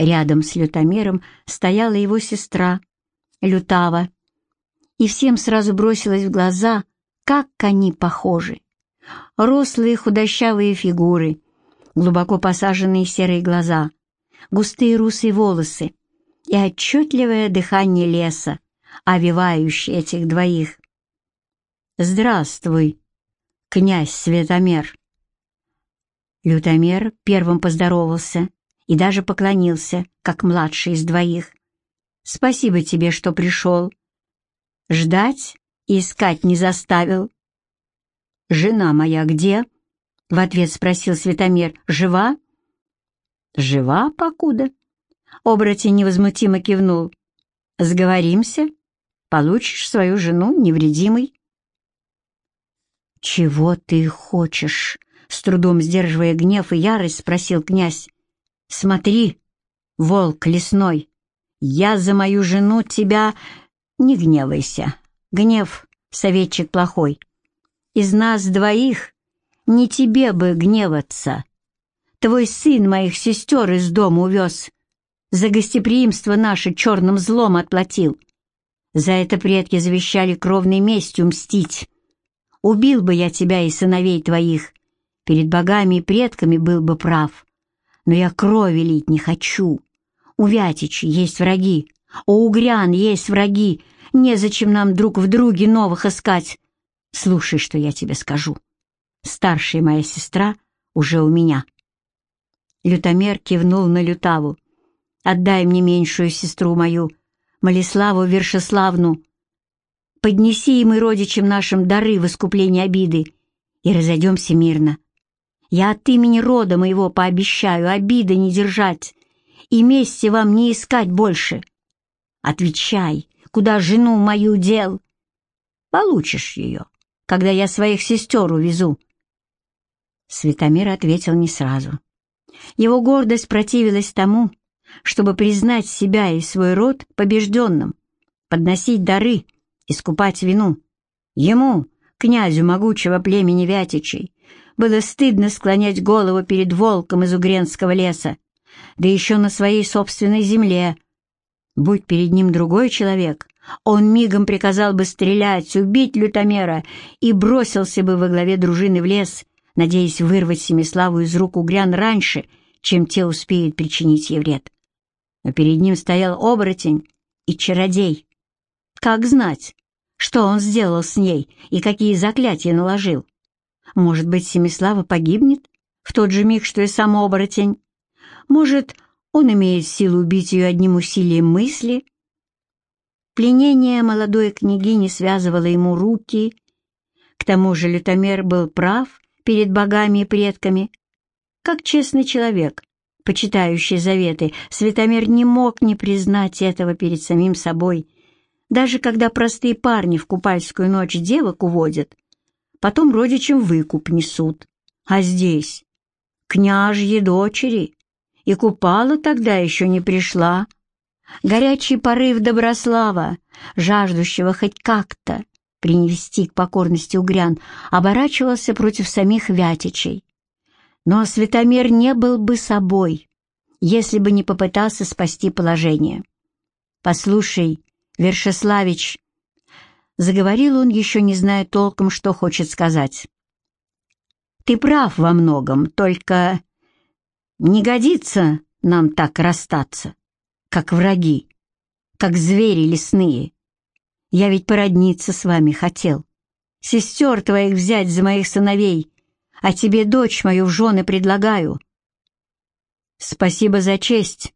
Рядом с лютомером стояла его сестра, Лютава, и всем сразу бросилось в глаза, как они похожи. Рослые худощавые фигуры, глубоко посаженные серые глаза, густые русые волосы и отчетливое дыхание леса, овивающее этих двоих. «Здравствуй, князь Светомер!» Лютомер первым поздоровался и даже поклонился, как младший из двоих. «Спасибо тебе, что пришел. Ждать и искать не заставил». «Жена моя где?» — в ответ спросил Светомер. «Жива?» «Жива, покуда?» Оборотень невозмутимо кивнул. «Сговоримся, получишь свою жену невредимой». «Чего ты хочешь?» С трудом сдерживая гнев и ярость, спросил князь. «Смотри, волк лесной, я за мою жену тебя...» «Не гневайся. Гнев — советчик плохой. Из нас двоих не тебе бы гневаться. Твой сын моих сестер из дома увез. За гостеприимство наше черным злом отплатил. За это предки завещали кровной местью мстить. Убил бы я тебя и сыновей твоих. Перед богами и предками был бы прав. Но я крови лить не хочу. У Вятичи есть враги, у Угрян есть враги. Незачем нам друг в друге новых искать. Слушай, что я тебе скажу. Старшая моя сестра уже у меня. Лютомер кивнул на Лютаву. «Отдай мне меньшую сестру мою, Малиславу Вершеславну. Поднеси им и родичам нашим дары в искупление обиды, и разойдемся мирно. Я от имени рода моего пообещаю обиды не держать и мести вам не искать больше. Отвечай, куда жену мою дел? Получишь ее, когда я своих сестер увезу». Светомир ответил не сразу. Его гордость противилась тому, чтобы признать себя и свой род побежденным, подносить дары, искупать вину. Ему, князю могучего племени Вятичей, было стыдно склонять голову перед волком из Угренского леса, да еще на своей собственной земле. Будь перед ним другой человек, он мигом приказал бы стрелять, убить лютомера и бросился бы во главе дружины в лес, надеясь вырвать Семиславу из рук угрян раньше, чем те успеют причинить ей вред. Но перед ним стоял оборотень и чародей. Как знать, что он сделал с ней и какие заклятия наложил? Может быть, Семислава погибнет в тот же миг, что и сам оборотень? Может, он имеет силу убить ее одним усилием мысли? Пленение молодой княгини связывало ему руки. К тому же Лютомер был прав перед богами и предками. Как честный человек, почитающий заветы, Светомир не мог не признать этого перед самим собой. Даже когда простые парни в купальскую ночь девок уводят, потом родичам выкуп несут. А здесь княжьи дочери, и купала тогда еще не пришла. Горячий порыв Доброслава, жаждущего хоть как-то принести к покорности угрян, оборачивался против самих Вятичей. Но Светомир не был бы собой, если бы не попытался спасти положение. «Послушай, Вершеславич», — заговорил он, еще не зная толком, что хочет сказать. «Ты прав во многом, только не годится нам так расстаться, как враги, как звери лесные. Я ведь породниться с вами хотел, сестер твоих взять за моих сыновей, а тебе дочь мою в жены предлагаю. Спасибо за честь,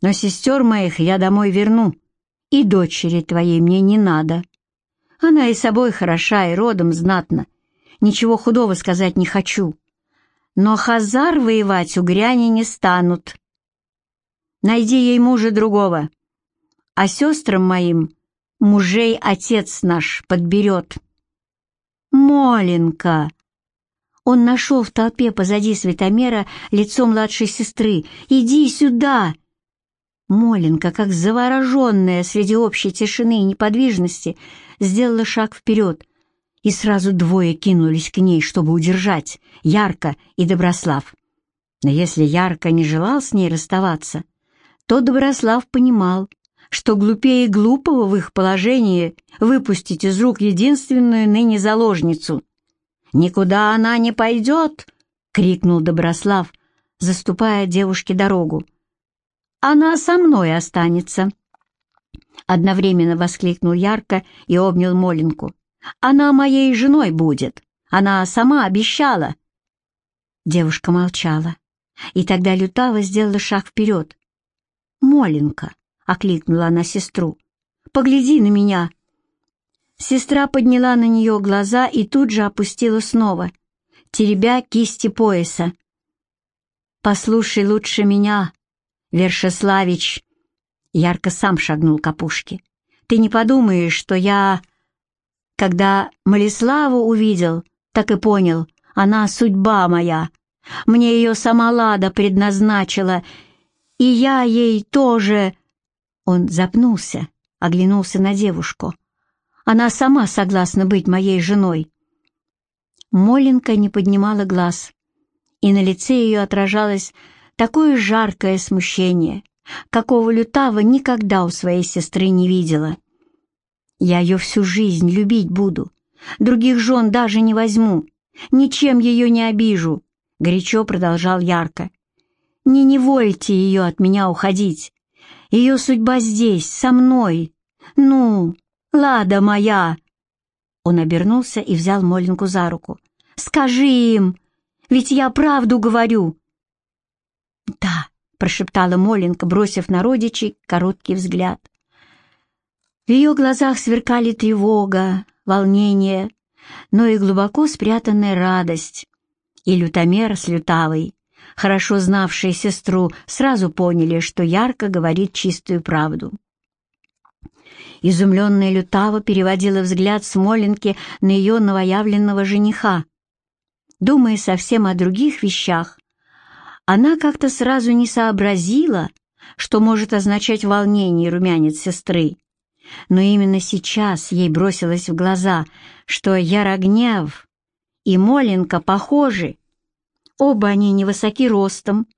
но сестер моих я домой верну, и дочери твоей мне не надо. Она и собой хороша, и родом знатно, ничего худого сказать не хочу. Но Хазар воевать угряне не станут. Найди ей мужа другого, а сестрам моим мужей отец наш подберет. Моленька! Он нашел в толпе позади Светомера лицо младшей сестры. «Иди сюда!» Моленка, как завороженная среди общей тишины и неподвижности, сделала шаг вперед, и сразу двое кинулись к ней, чтобы удержать Ярко и Доброслав. Но если Ярко не желал с ней расставаться, то Доброслав понимал, что глупее глупого в их положении выпустить из рук единственную ныне заложницу. «Никуда она не пойдет!» — крикнул Доброслав, заступая девушке дорогу. «Она со мной останется!» Одновременно воскликнул ярко и обнял Моленку. «Она моей женой будет! Она сама обещала!» Девушка молчала, и тогда Лютава сделала шаг вперед. «Моленка!» — окликнула она сестру. «Погляди на меня!» Сестра подняла на нее глаза и тут же опустила снова, теребя кисти пояса. «Послушай лучше меня, Вершеславич!» Ярко сам шагнул к опушке. «Ты не подумаешь, что я...» Когда Малиславу увидел, так и понял, она судьба моя. Мне ее сама Лада предназначила, и я ей тоже...» Он запнулся, оглянулся на девушку. «Она сама согласна быть моей женой». Моленка не поднимала глаз, и на лице ее отражалось такое жаркое смущение, какого Лютава никогда у своей сестры не видела. «Я ее всю жизнь любить буду, других жен даже не возьму, ничем ее не обижу», — горячо продолжал ярко. «Не невольте ее от меня уходить. Ее судьба здесь, со мной. Ну, лада моя!» Он обернулся и взял Моленку за руку. «Скажи им, ведь я правду говорю!» «Да, прошептала Моленка, бросив на родичей короткий взгляд. В ее глазах сверкали тревога, волнение, но и глубоко спрятанная радость. И лютомер с лютавой, хорошо знавшие сестру, сразу поняли, что ярко говорит чистую правду. Изумленная Лютава переводила взгляд Смоленки на ее новоявленного жениха, думая совсем о других вещах, она как-то сразу не сообразила, что может означать волнение румянец сестры. Но именно сейчас ей бросилось в глаза, что Ярогнев и Моленка похожи. Оба они невысоки ростом,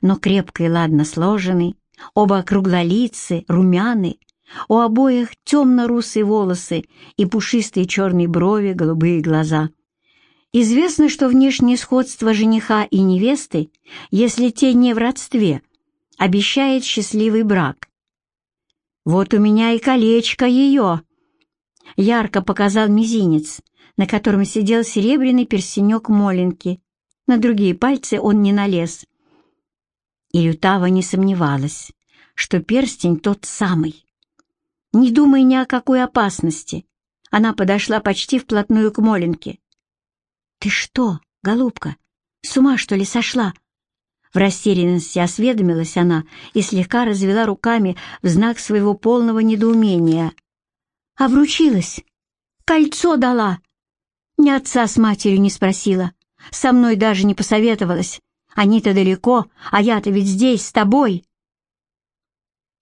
но крепко и ладно сложены, оба круглолицы, румяны, у обоих темно-русые волосы и пушистые черные брови, голубые глаза — Известно, что внешнее сходство жениха и невесты, если те не в родстве, обещает счастливый брак. «Вот у меня и колечко ее!» Ярко показал мизинец, на котором сидел серебряный персенек Моленки. На другие пальцы он не налез. И Лютава не сомневалась, что перстень тот самый. Не думая ни о какой опасности, она подошла почти вплотную к Моленке. «Ты что, голубка, с ума, что ли, сошла?» В растерянности осведомилась она и слегка развела руками в знак своего полного недоумения. «Обручилась? Кольцо дала!» Ни отца с матерью не спросила, со мной даже не посоветовалась. Они-то далеко, а я-то ведь здесь, с тобой.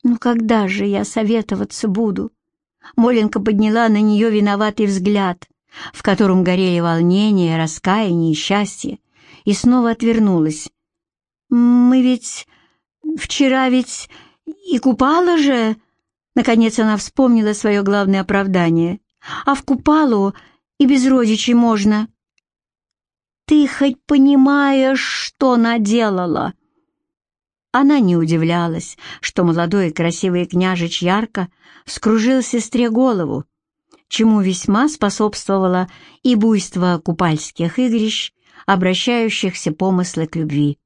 «Ну когда же я советоваться буду?» Моленка подняла на нее виноватый взгляд в котором горели волнение, раскаяние и счастье, и снова отвернулась. «Мы ведь... вчера ведь и купала же...» Наконец она вспомнила свое главное оправдание. «А в купалу и без родичей можно». «Ты хоть понимаешь, что наделала?» Она не удивлялась, что молодой и красивый княжич ярко скружил сестре голову, чему весьма способствовало и буйство купальских игрищ, обращающихся помыслы к любви.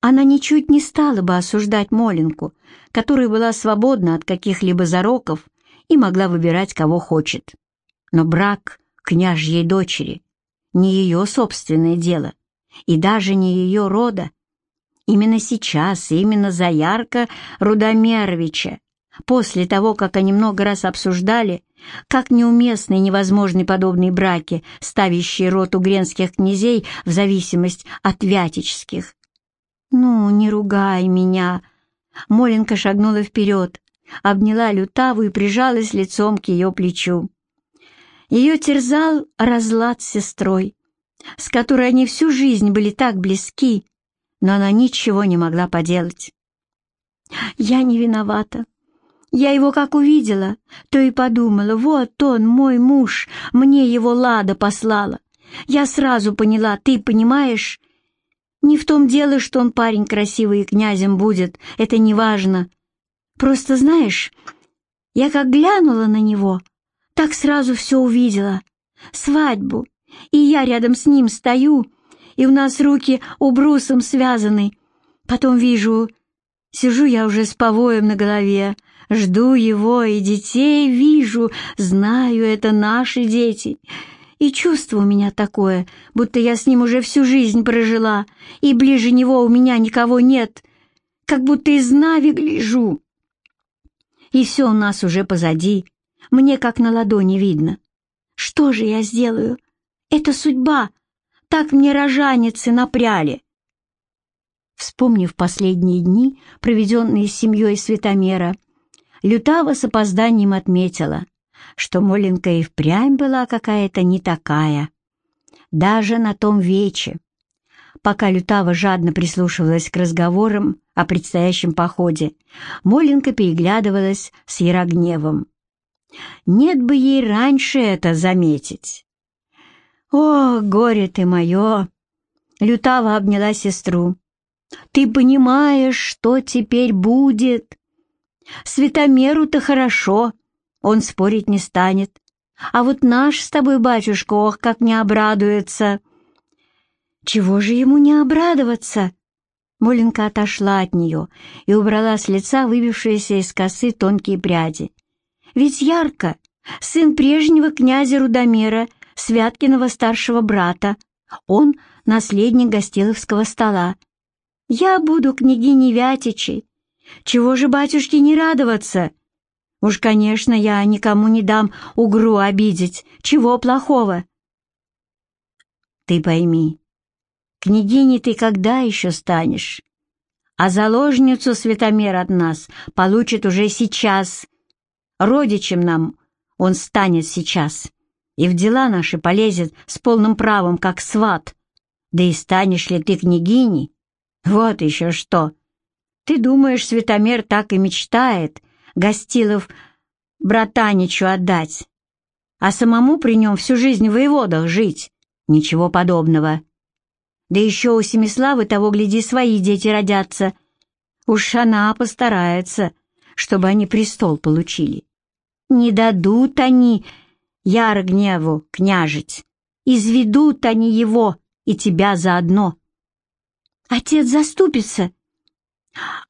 Она ничуть не стала бы осуждать Моленку, которая была свободна от каких-либо зароков и могла выбирать, кого хочет. Но брак княжьей дочери — не ее собственное дело, и даже не ее рода. Именно сейчас, именно за Ярко Рудомеровича, после того, как они много раз обсуждали, как неуместны и невозможны подобные браки, ставящие род угренских князей в зависимость от вятических. «Ну, не ругай меня!» Моленка шагнула вперед, обняла Лютаву и прижалась лицом к ее плечу. Ее терзал разлад с сестрой, с которой они всю жизнь были так близки, но она ничего не могла поделать. Я не виновата. Я его как увидела, то и подумала, вот он, мой муж, мне его Лада послала. Я сразу поняла, ты понимаешь? Не в том дело, что он парень красивый и князем будет, это не важно. Просто знаешь, я как глянула на него, так сразу все увидела. Свадьбу, и я рядом с ним стою, и у нас руки убрусом связаны. Потом вижу, сижу я уже с повоем на голове, жду его и детей вижу, знаю, это наши дети. И чувство у меня такое, будто я с ним уже всю жизнь прожила, и ближе него у меня никого нет, как будто из Нави гляжу. И все у нас уже позади, мне как на ладони видно. Что же я сделаю? Это судьба. Так мне рожаницы напряли. Вспомнив последние дни, проведенные с семьей Светомера, Лютава с опозданием отметила, что Моленка и впрямь была какая-то не такая. Даже на том вече, пока Лютава жадно прислушивалась к разговорам о предстоящем походе, Моленка переглядывалась с Ярогневом. Нет бы ей раньше это заметить. «О, горе ты мое!» Лютава обняла сестру. «Ты понимаешь, что теперь будет? Светомеру-то хорошо, он спорить не станет. А вот наш с тобой батюшка, ох, как не обрадуется!» «Чего же ему не обрадоваться?» Моленка отошла от нее и убрала с лица выбившиеся из косы тонкие пряди. «Ведь Ярко, сын прежнего князя Рудомера, Святкиного старшего брата. Он — наследник Гостиловского стола. Я буду княгиней Вятичей. Чего же батюшке не радоваться? Уж, конечно, я никому не дам угру обидеть. Чего плохого? Ты пойми, княгиней ты когда еще станешь? А заложницу Светомер от нас получит уже сейчас. Родичем нам он станет сейчас и в дела наши полезет с полным правом, как сват. Да и станешь ли ты княгиней? Вот еще что. Ты думаешь, Светомер так и мечтает Гостилов братаничу отдать, а самому при нем всю жизнь в воеводах жить? Ничего подобного. Да еще у Семиславы того, гляди, свои дети родятся. Уж она постарается, чтобы они престол получили. Не дадут они яро гневу княжить. Изведут они его и тебя заодно. Отец заступится,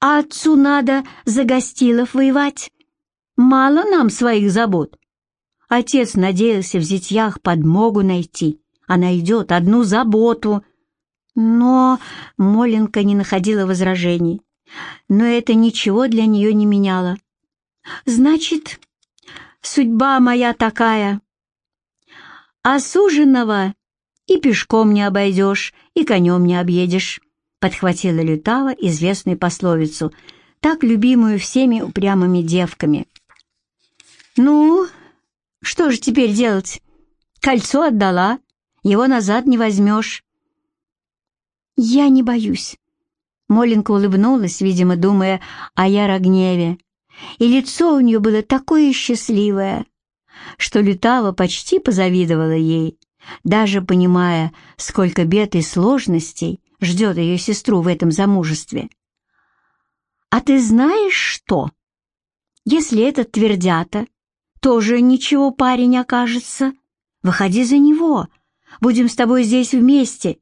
а отцу надо за гостилов воевать. Мало нам своих забот. Отец надеялся в зятьях подмогу найти, а найдет одну заботу. Но Моленка не находила возражений, но это ничего для нее не меняло. Значит, судьба моя такая, «Осуженного и пешком не обойдешь, и конем не объедешь», подхватила Лютава известную пословицу, так любимую всеми упрямыми девками. «Ну, что же теперь делать? Кольцо отдала, его назад не возьмешь». «Я не боюсь». Моленка улыбнулась, видимо, думая о Ярогневе, и лицо у нее было такое счастливое что Лютава почти позавидовала ей, даже понимая, сколько бед и сложностей ждет ее сестру в этом замужестве. «А ты знаешь что? Если этот твердята, тоже ничего парень окажется. Выходи за него, будем с тобой здесь вместе.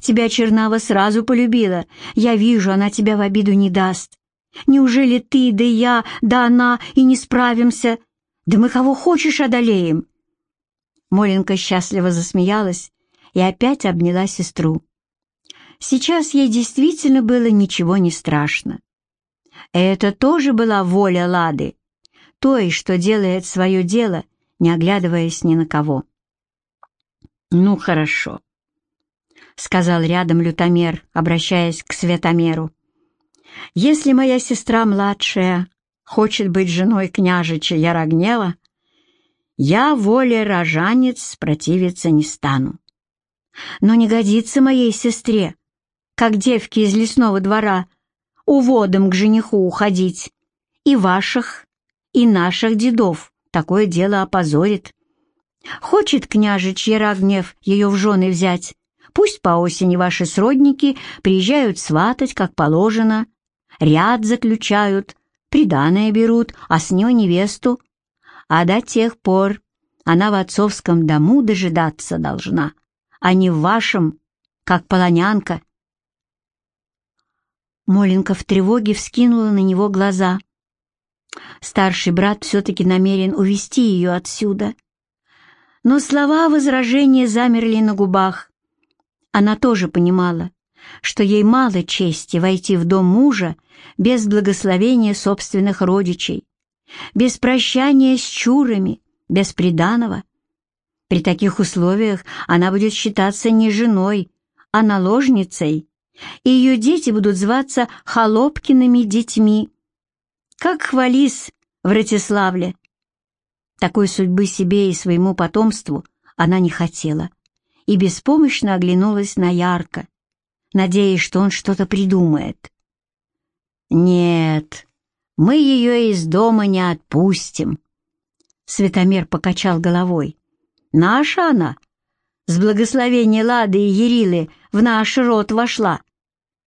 Тебя Чернава сразу полюбила, я вижу, она тебя в обиду не даст. Неужели ты, да я, да она и не справимся?» Да мы кого хочешь одолеем!» Моленка счастливо засмеялась и опять обняла сестру. Сейчас ей действительно было ничего не страшно. Это тоже была воля Лады, той, что делает свое дело, не оглядываясь ни на кого. «Ну, хорошо», — сказал рядом лютомер, обращаясь к светомеру. «Если моя сестра младшая хочет быть женой княжича Ярогнева, я воле рожанец противиться не стану. Но не годится моей сестре, как девке из лесного двора, уводом к жениху уходить. И ваших, и наших дедов такое дело опозорит. Хочет княжич Ярогнев ее в жены взять, пусть по осени ваши сродники приезжают сватать, как положено, ряд заключают, приданое берут, а с нее невесту. А до тех пор она в отцовском дому дожидаться должна, а не в вашем, как полонянка. Моленка в тревоге вскинула на него глаза. Старший брат все-таки намерен увести ее отсюда. Но слова возражения замерли на губах. Она тоже понимала, что ей мало чести войти в дом мужа без благословения собственных родичей, без прощания с чурами, без приданого. При таких условиях она будет считаться не женой, а наложницей, и ее дети будут зваться Холопкиными детьми, как Хвалис в Ратиславле. Такой судьбы себе и своему потомству она не хотела и беспомощно оглянулась на Ярко, надеясь, что он что-то придумает. «Нет, мы ее из дома не отпустим», — Светомер покачал головой. «Наша она, с благословения Лады и Ерилы, в наш род вошла,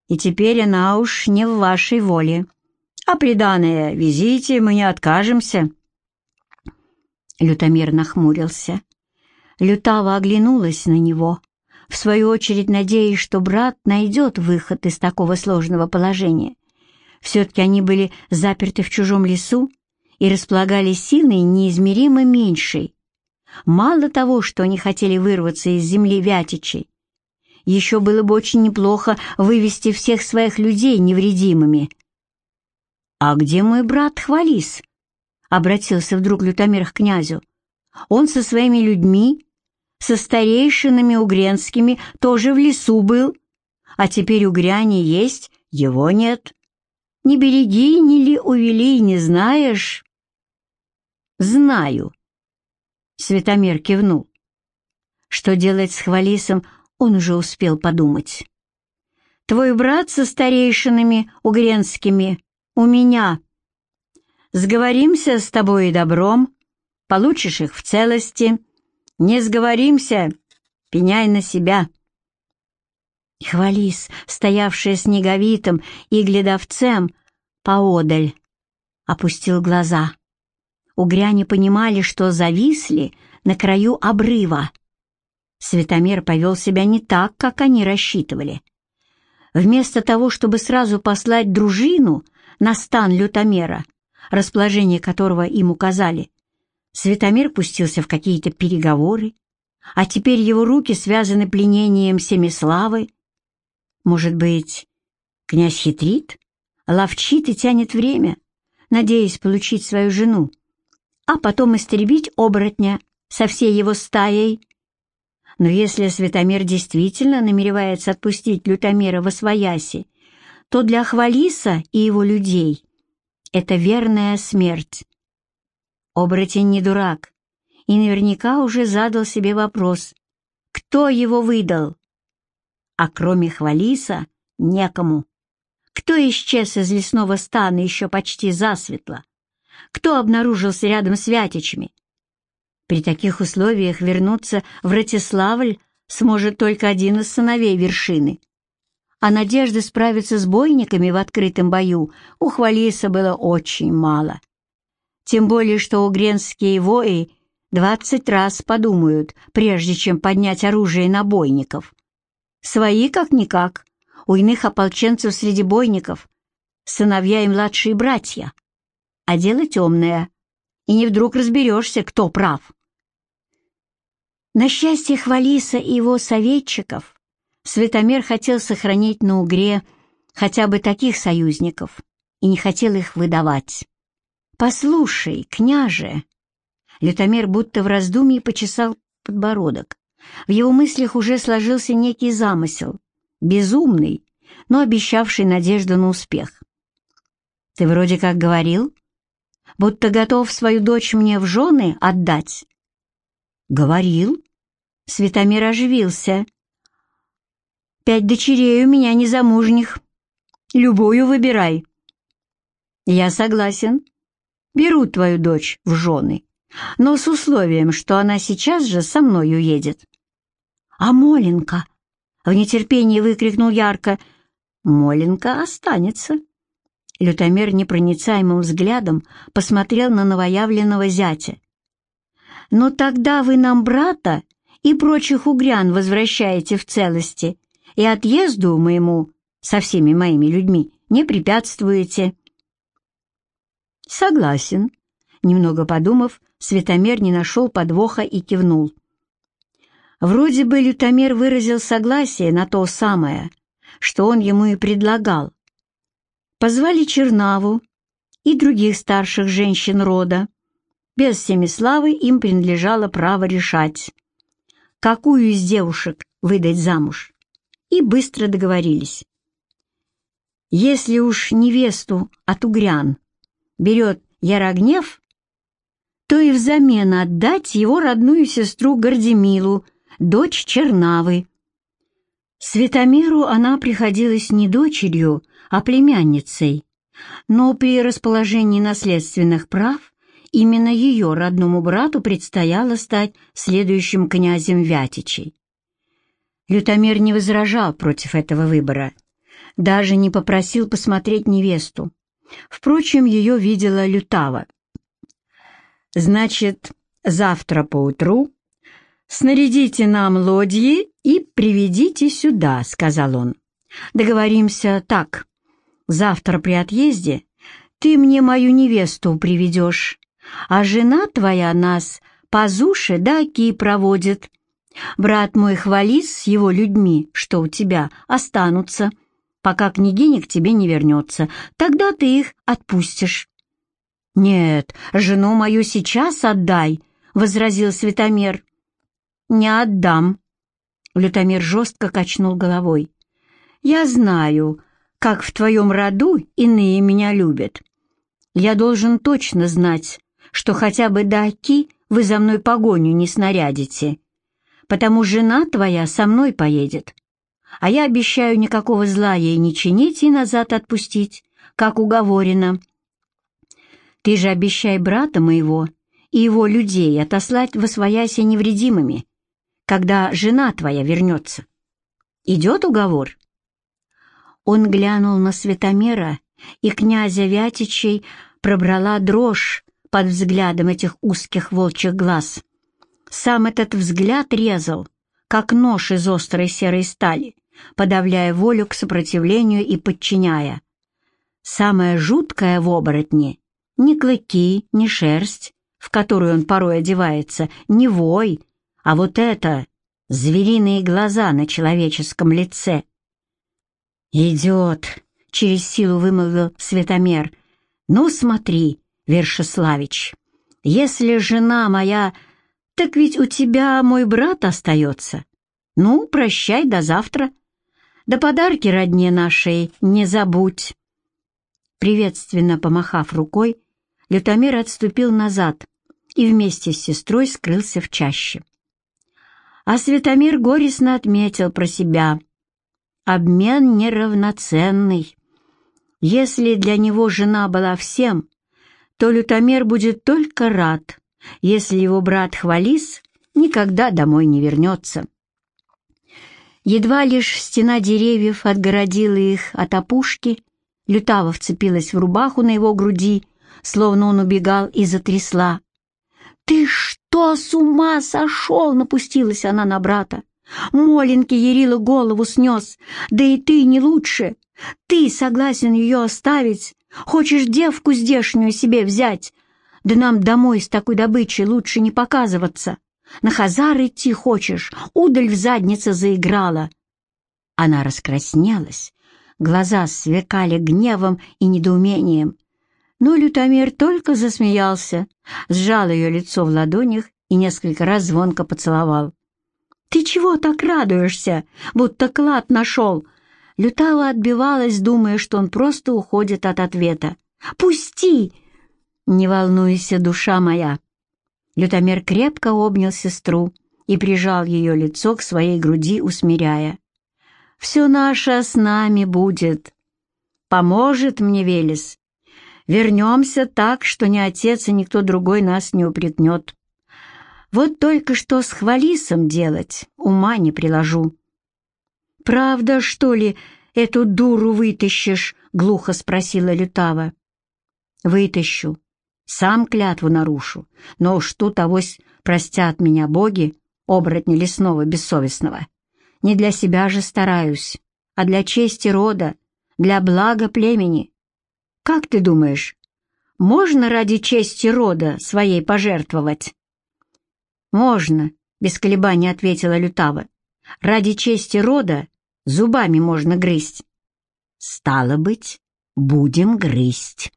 и теперь она уж не в вашей воле. А приданное везите, мы не откажемся». Лютомер нахмурился. Лютава оглянулась на него, в свою очередь надеясь, что брат найдет выход из такого сложного положения. Все-таки они были заперты в чужом лесу и располагали силой неизмеримо меньшей. Мало того, что они хотели вырваться из земли Вятичей, еще было бы очень неплохо вывести всех своих людей невредимыми. «А где мой брат Хвалис?» — обратился вдруг Лютомир к князю. «Он со своими людьми, со старейшинами угренскими, тоже в лесу был, а теперь угряне есть, его нет. Не береги, не ли увели, не знаешь?» «Знаю», — Светомир кивнул. Что делать с Хвалисом, он уже успел подумать. «Твой брат со старейшинами угренскими у меня. Сговоримся с тобой и добром, получишь их в целости. Не сговоримся, пеняй на себя». Хвалис, стоявшая с Неговитом и глядовцем поодаль, опустил глаза. Угряне понимали, что зависли на краю обрыва. Светомир повел себя не так, как они рассчитывали. Вместо того, чтобы сразу послать дружину на стан лютомера, расположение которого им указали, Светомир пустился в какие-то переговоры, а теперь его руки связаны пленением Семиславы. Может быть, князь хитрит, ловчит и тянет время, надеясь получить свою жену, а потом истребить оборотня со всей его стаей? Но если Светомир действительно намеревается отпустить Лютомира во свояси, то для Хвалиса и его людей это верная смерть. Оборотень не дурак и наверняка уже задал себе вопрос, кто его выдал. А кроме Хвалиса некому. Кто исчез из лесного стана еще почти засветло? Кто обнаружился рядом с Вятичами? При таких условиях вернуться в Ратиславль сможет только один из сыновей вершины. А надежды справиться с бойниками в открытом бою у Хвалиса было очень мало. Тем более, что угренские вои двадцать раз подумают, прежде чем поднять оружие на бойников. Свои как-никак, у иных ополченцев среди бойников, сыновья и младшие братья. А дело темное, и не вдруг разберешься, кто прав. На счастье Хвалиса и его советчиков, Светомир хотел сохранить на Угре хотя бы таких союзников и не хотел их выдавать. «Послушай, княже!» Лютомер будто в раздумье почесал подбородок. В его мыслях уже сложился некий замысел, безумный, но обещавший надежду на успех. «Ты вроде как говорил, будто готов свою дочь мне в жены отдать?» «Говорил?» Светомир оживился. «Пять дочерей у меня незамужних. Любую выбирай». «Я согласен. Беру твою дочь в жены, но с условием, что она сейчас же со мной уедет». «А Моленка?» — в нетерпении выкрикнул ярко. «Моленка останется». Лютомер непроницаемым взглядом посмотрел на новоявленного зятя. «Но тогда вы нам брата и прочих угрян возвращаете в целости, и отъезду моему со всеми моими людьми не препятствуете». «Согласен», — немного подумав, Светомер не нашел подвоха и кивнул. Вроде бы Лютомер выразил согласие на то самое, что он ему и предлагал, Позвали Чернаву и других старших женщин рода. Без Семиславы им принадлежало право решать, какую из девушек выдать замуж, и быстро договорились. Если уж невесту от угрян берет Ярогнев, то и взамен отдать его родную сестру Гордемилу, дочь Чернавы. Светомиру она приходилась не дочерью, а племянницей, но при расположении наследственных прав именно ее родному брату предстояло стать следующим князем Вятичей. Лютомер не возражал против этого выбора, даже не попросил посмотреть невесту. Впрочем, ее видела Лютава. «Значит, завтра поутру снарядите нам лодьи и приведите сюда», — сказал он. «Договоримся так. Завтра при отъезде ты мне мою невесту приведешь, а жена твоя нас по Зуше до Оки проводит. Брат мой Хвалис с его людьми, что у тебя, останутся, пока княгиня к тебе не вернется. Тогда ты их отпустишь». «Нет, жену мою сейчас отдай», — возразил Светомер. «Не отдам». Лютомер жестко качнул головой. «Я знаю, как в твоем роду иные меня любят. Я должен точно знать, что хотя бы до Оки вы за мной погоню не снарядите, потому жена твоя со мной поедет. А я обещаю никакого зла ей не чинить и назад отпустить, как уговорено. Ты же обещай брата моего и его людей отослать во свояся невредимыми, когда жена твоя вернется. Идет уговор?» Он глянул на Светомера, и князя Вятичей пробрала дрожь под взглядом этих узких волчьих глаз. Сам этот взгляд резал, как нож из острой серой стали, подавляя волю к сопротивлению и подчиняя. Самое жуткое в оборотне — не клыки, не шерсть, в которую он порой одевается, не вой, а вот это — звериные глаза на человеческом лице, «Идет!» — через силу вымолвил Светомер. «Ну, смотри, Вершеславич, если жена моя, так ведь у тебя мой брат остается. Ну, прощай до завтра. Да подарки родне нашей не забудь». Приветственно помахав рукой, Лютомер отступил назад и вместе с сестрой скрылся в чаще. А Светомир горестно отметил про себя — обмен неравноценный. Если для него жена была всем, то лютомер будет только рад, если его брат Хвалис никогда домой не вернется. Едва лишь стена деревьев отгородила их от опушки, Лютава вцепилась в рубаху на его груди, словно он убегал и затрясла. «Ты что, с ума сошел?» — напустилась она на брата. Моленьке Ярила голову снес, да и ты не лучше. Ты согласен ее оставить? Хочешь девку здешнюю себе взять? Да нам домой с такой добычей лучше не показываться. На хазар идти хочешь, удаль в заднице заиграла. Она раскраснелась, глаза сверкали гневом и недоумением. Но Лютомир только засмеялся, сжал ее лицо в ладонях и несколько раз звонко поцеловал. «Ты чего так радуешься, будто клад нашел?» Лютава отбивалась, думая, что он просто уходит от ответа. «Пусти!» «Не волнуйся, душа моя!» Лютомер крепко обнял сестру и прижал ее лицо к своей груди, усмиряя. «Все наше с нами будет. Поможет мне Велес. Вернемся так, что ни отец и никто другой нас не упрекнет. Вот только что с Хвалисом делать ума не приложу. «Правда, что ли, эту дуру вытащишь?» — глухо спросила Лютава. «Вытащу. Сам клятву нарушу. Но уж тут авось простят меня боги, оборотни лесного бессовестного. Не для себя же стараюсь, а для чести рода, для блага племени. Как ты думаешь, можно ради чести рода своей пожертвовать?» «Можно», — без колебаний ответила Лютава. «Ради чести рода зубами можно грызть». «Стало быть, будем грызть».